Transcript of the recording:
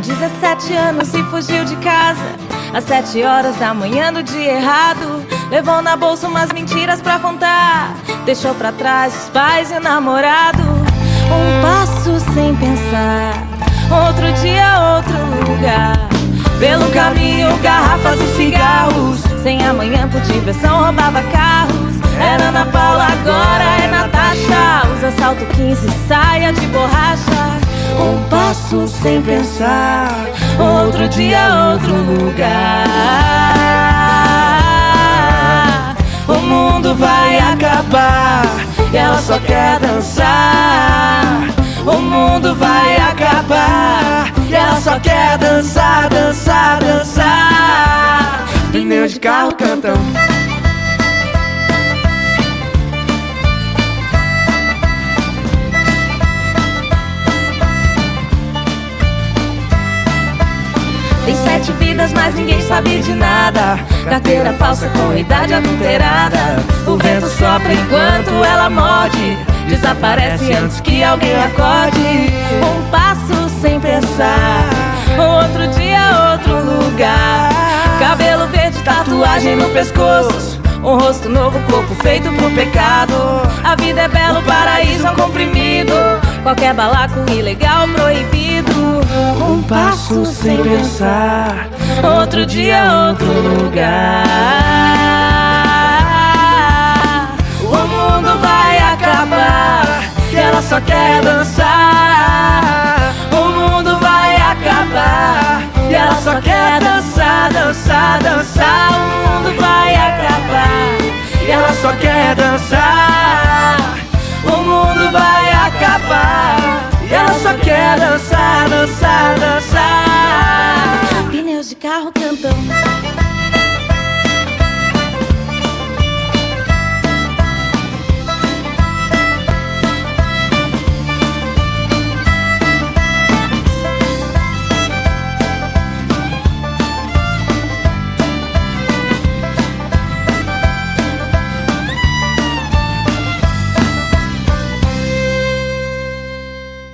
17 anos e fugiu de casa. Às 7 horas da manhã do dia errado. Levou na bolsa umas mentiras pra contar. Deixou pra trás os pais e o namorado. Um passo sem pensar. Outro dia, outro lugar. Pelo caminho, garrafas e cigarros. Sem amanhã por diversão, roubava carros. Era Ana Paula, agora é Natasha. Usa salto 15, saia de borracha passo sem pensar. Outro dia, outro lugar. O mundo vai acabar E ela só quer dançar. O mundo vai acabar E ela só quer dançar, dançar, dançar. Pneus de carro cantam sete vidas, mas ninguém sabe de nada. Carteira falsa com idade adulterada. O vento sopra enquanto ela morde. Desaparece antes que alguém acorde. Um passo sem pensar. Outro dia, outro lugar. Cabelo verde, tatuagem no pescoço. Um rosto novo, corpo feito pro pecado. A vida é belo, paraíso é um comprimido. Qualquer balaco ilegal proibido. Passo sem pensar. Outro dia, outro lugar. O mundo vai acabar. E ela só quer dançar. O mundo vai acabar. E ela só quer dançar, dançar, dançar. O mundo vai acabar. E ela só quer dançar. O mundo vai acabar. E ela só quer dançar, dançar, dançar.